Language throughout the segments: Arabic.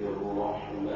الرحمن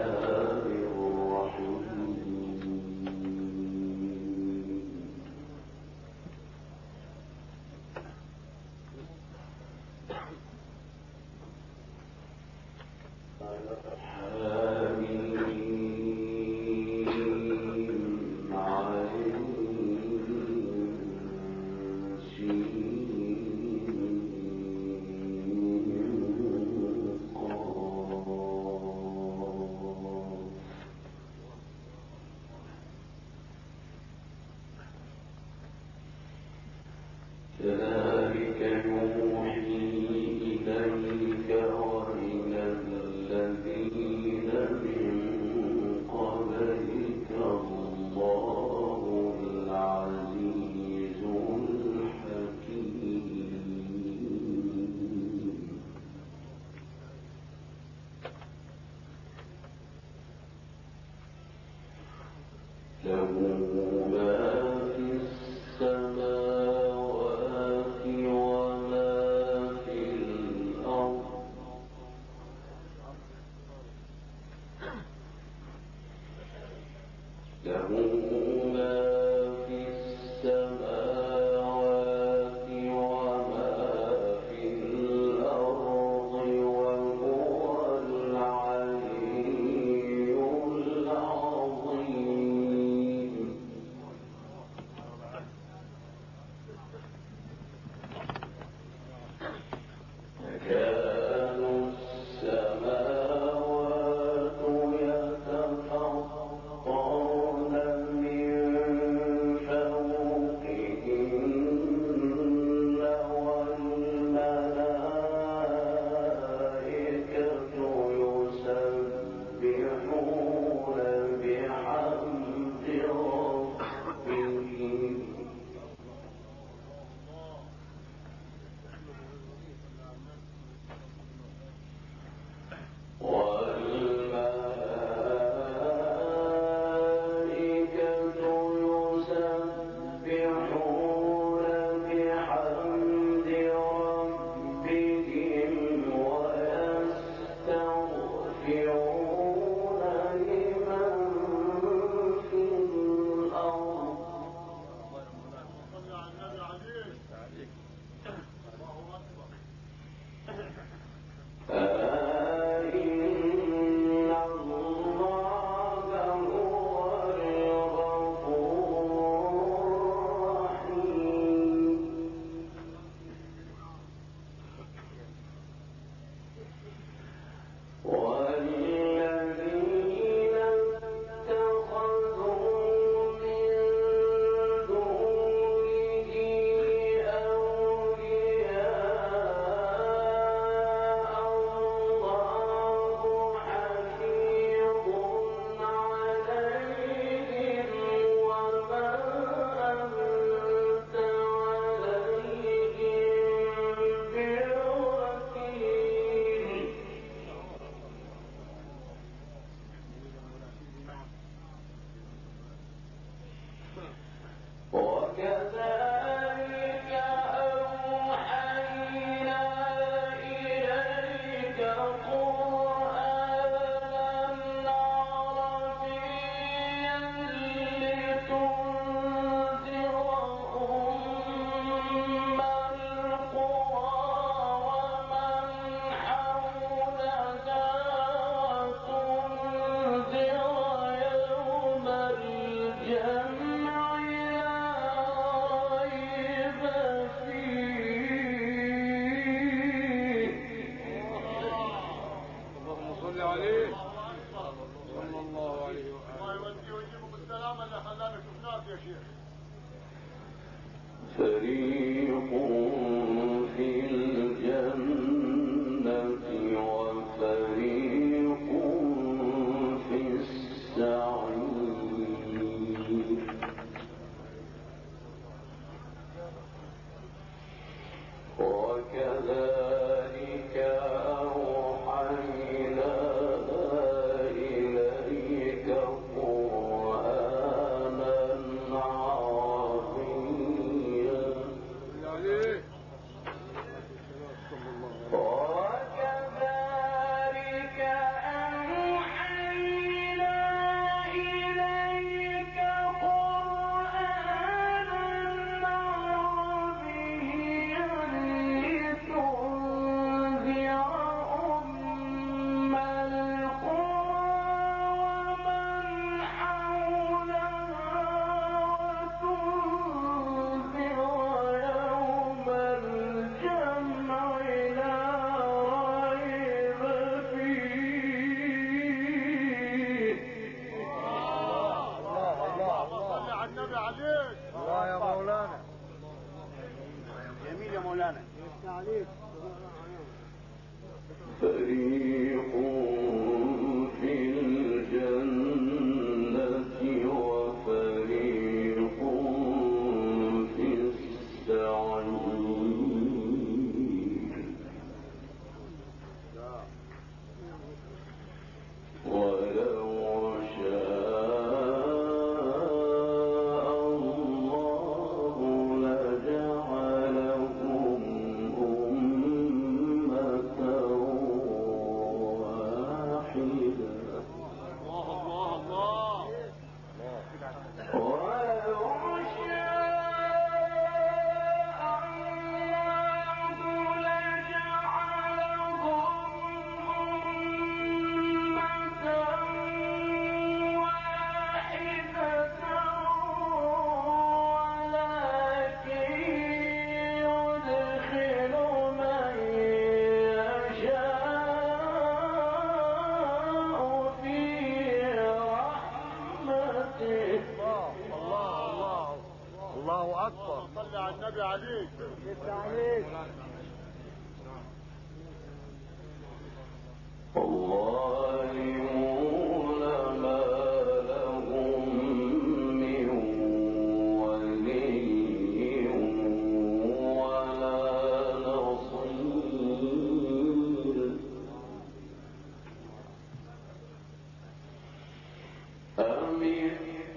شریف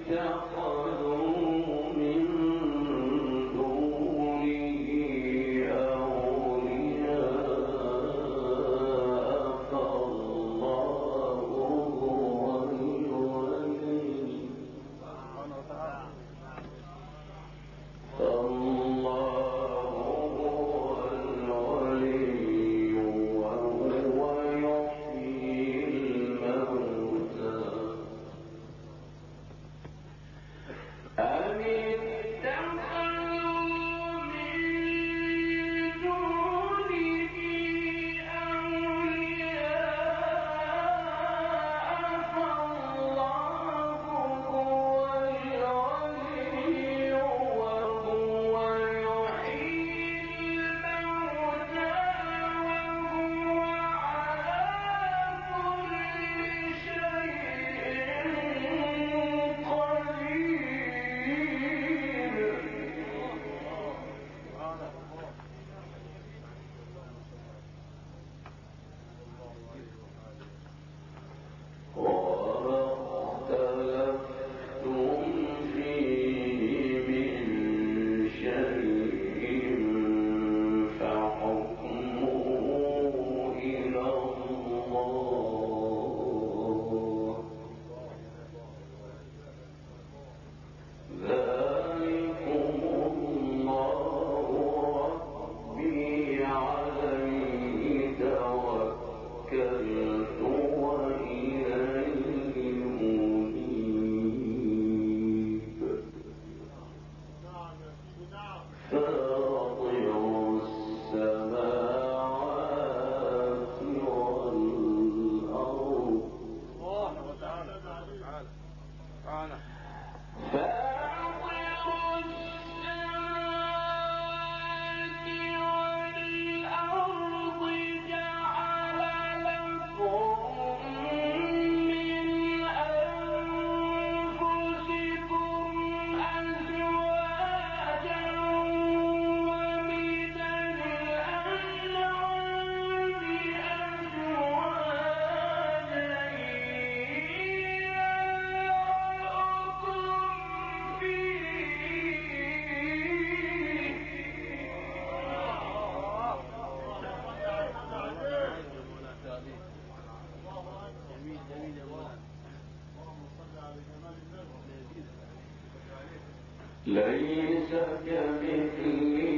you know, ليس كمثله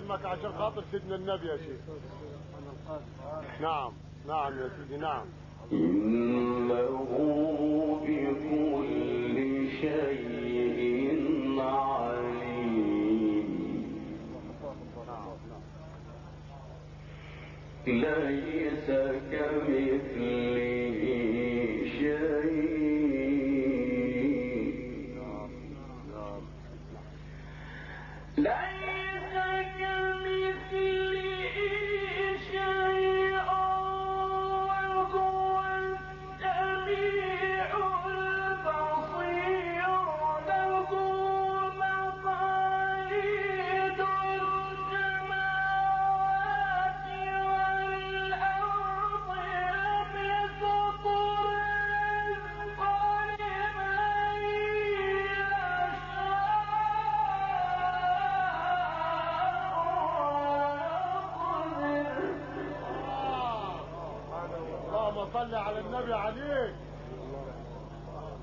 كلمك عشان خاطر سيدنا النبي يا شيخ. نعم نعم يا سيدي نعم. إنه بكل شيء عليم. ليس كمثله صلي على النبي عليك.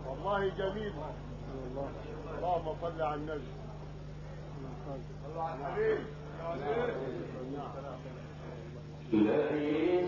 والله جميل. اللهم صل على النبي. الله عليك. الحبيب الذي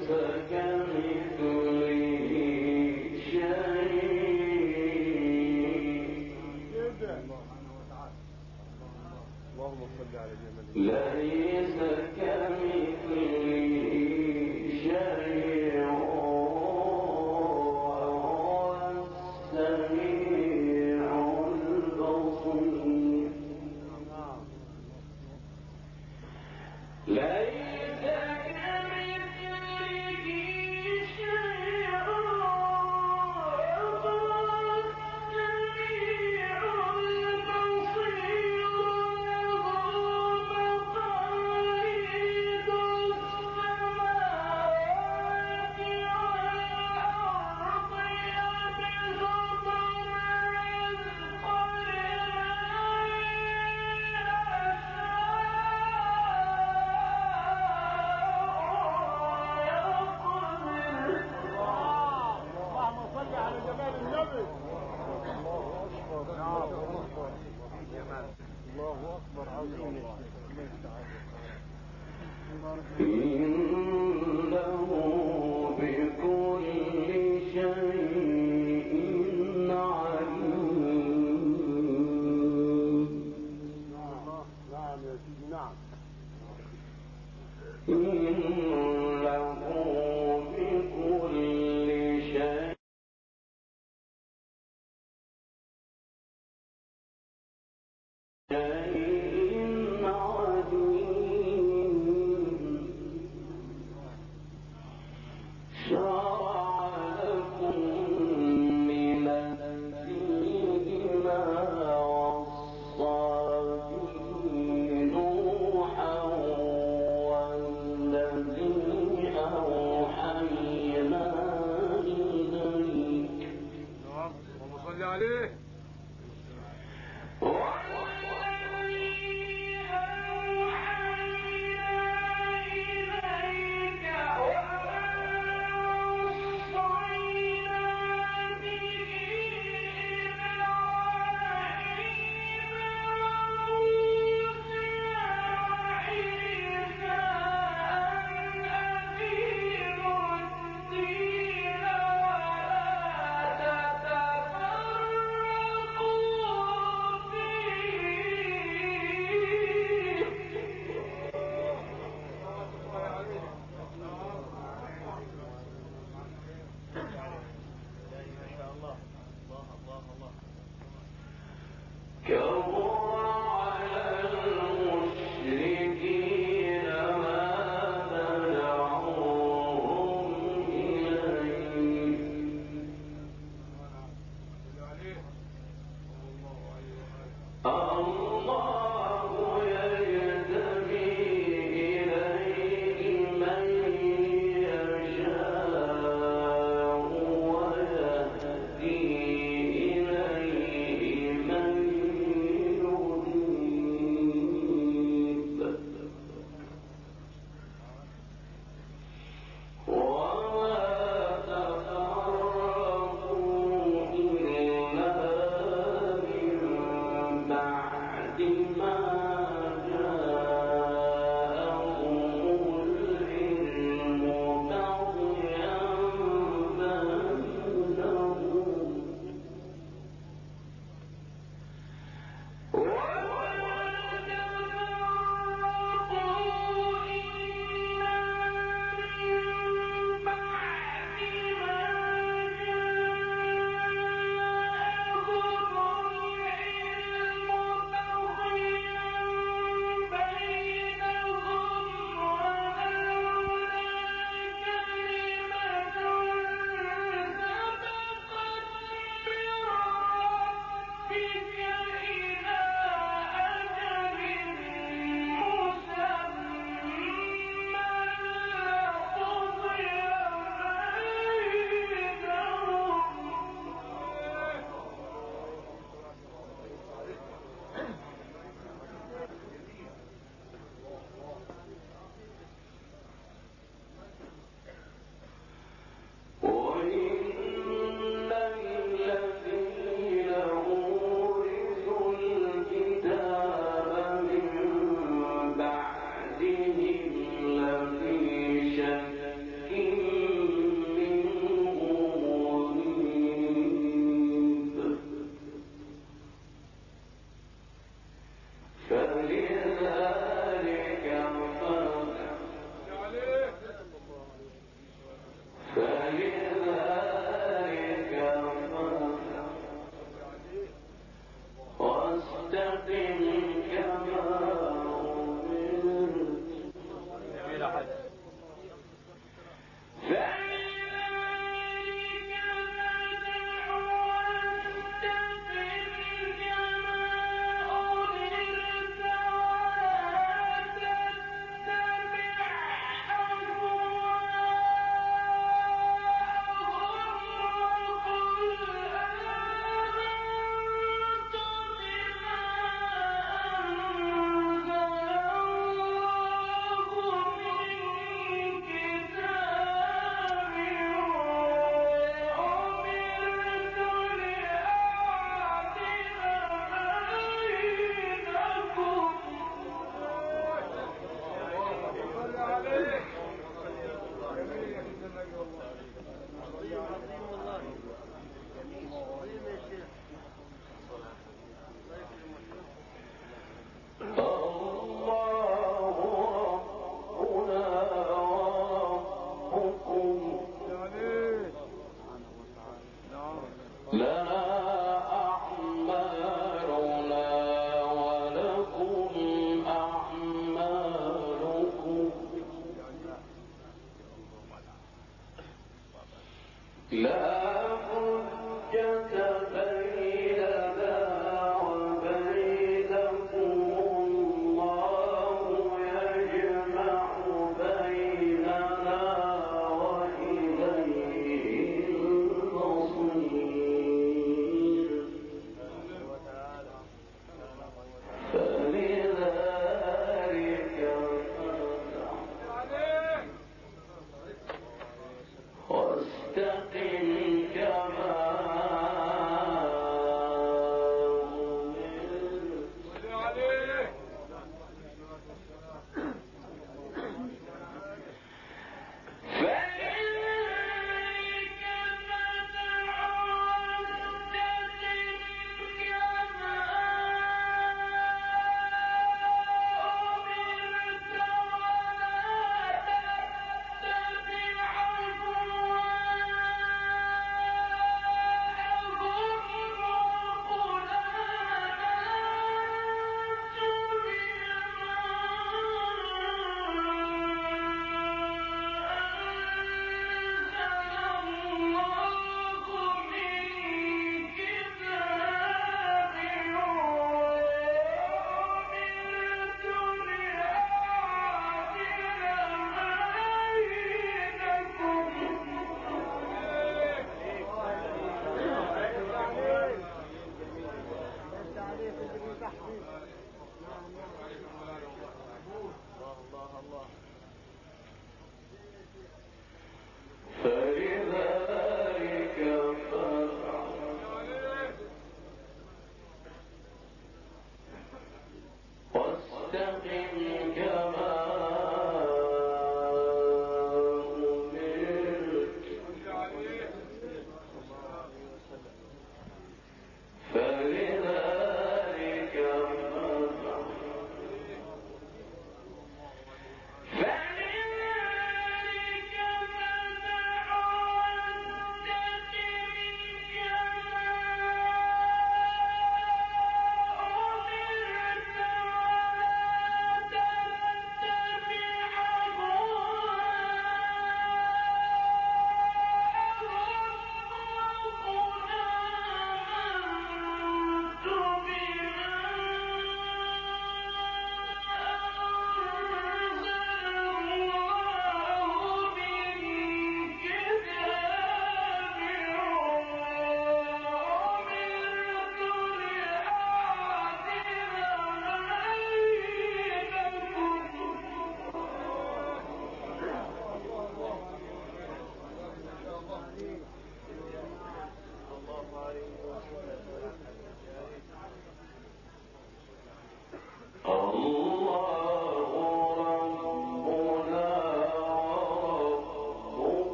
La...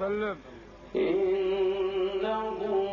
وسلم. إنه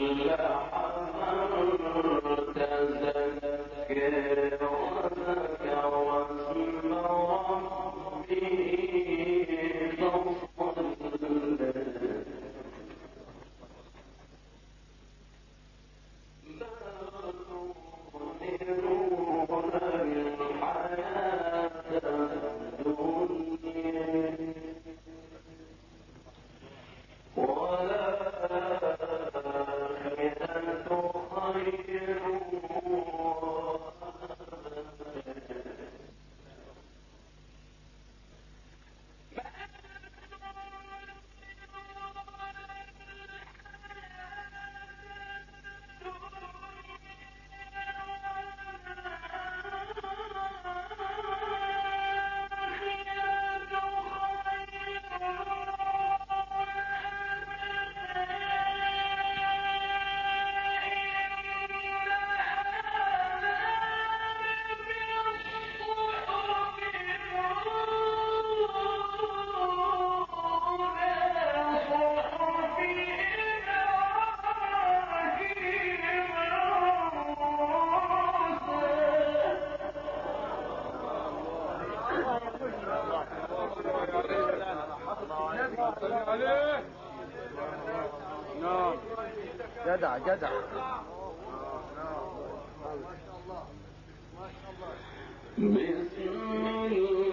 لا نعم. جدع جدع بسم الله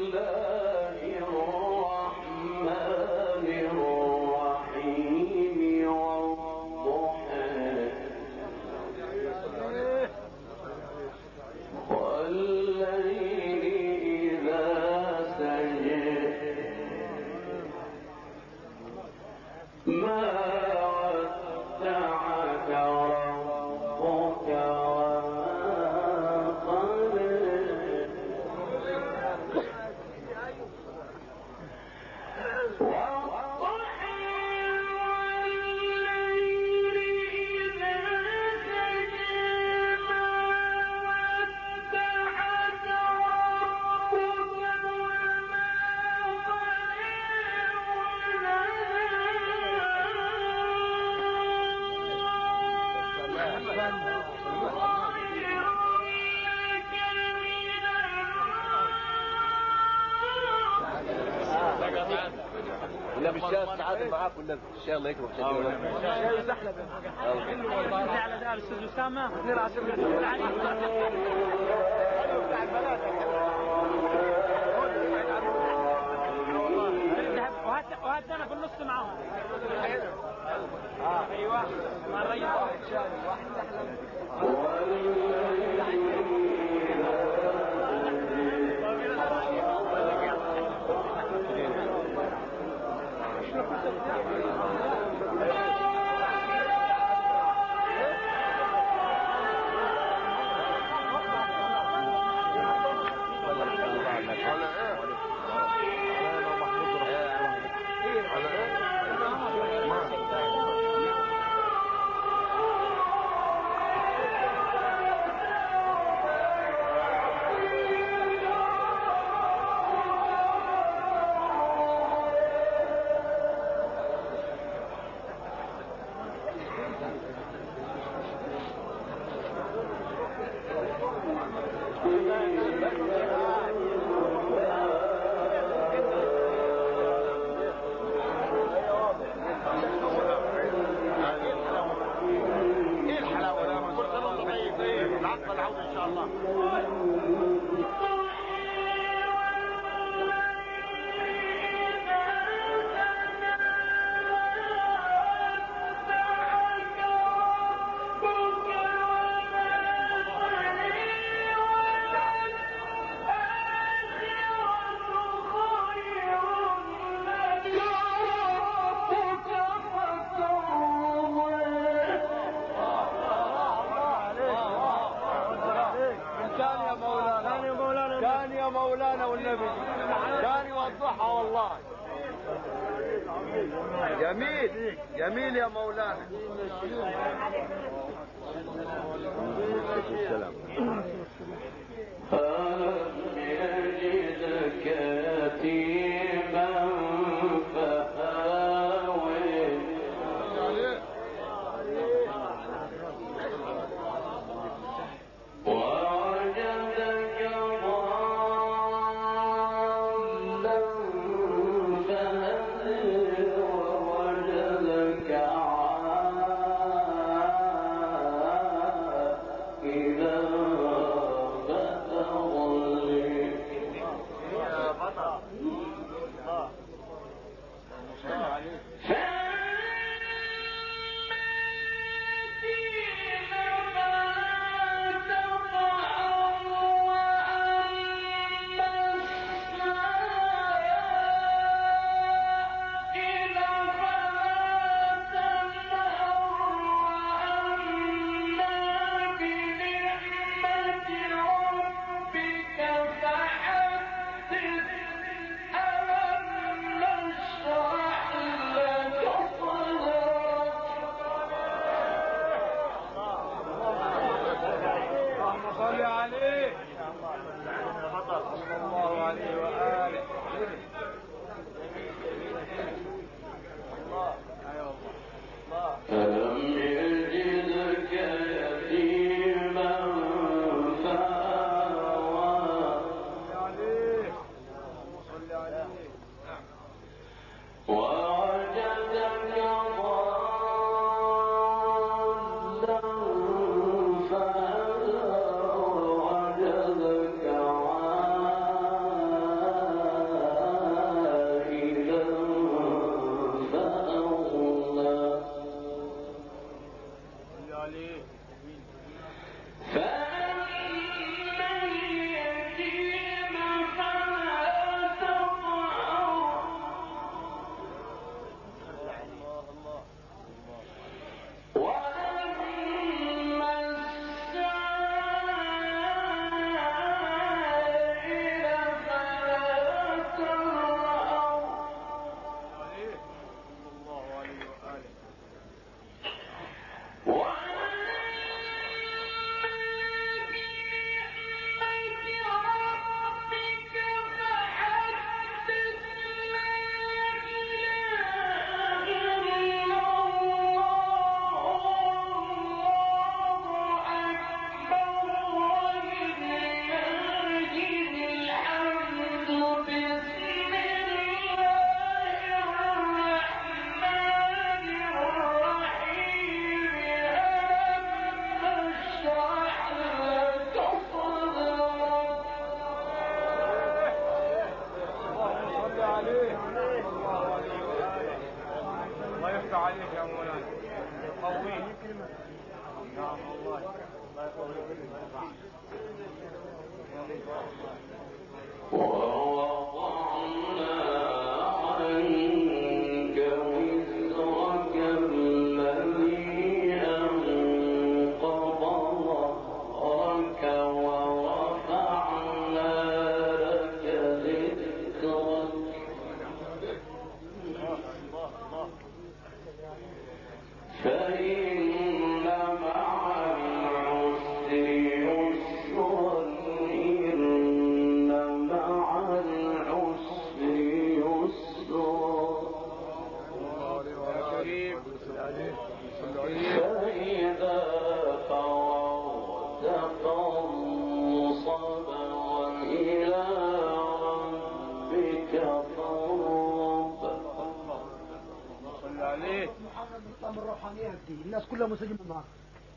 كلها مسجمة معاك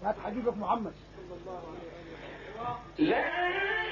هات حبيبك محمد. لا.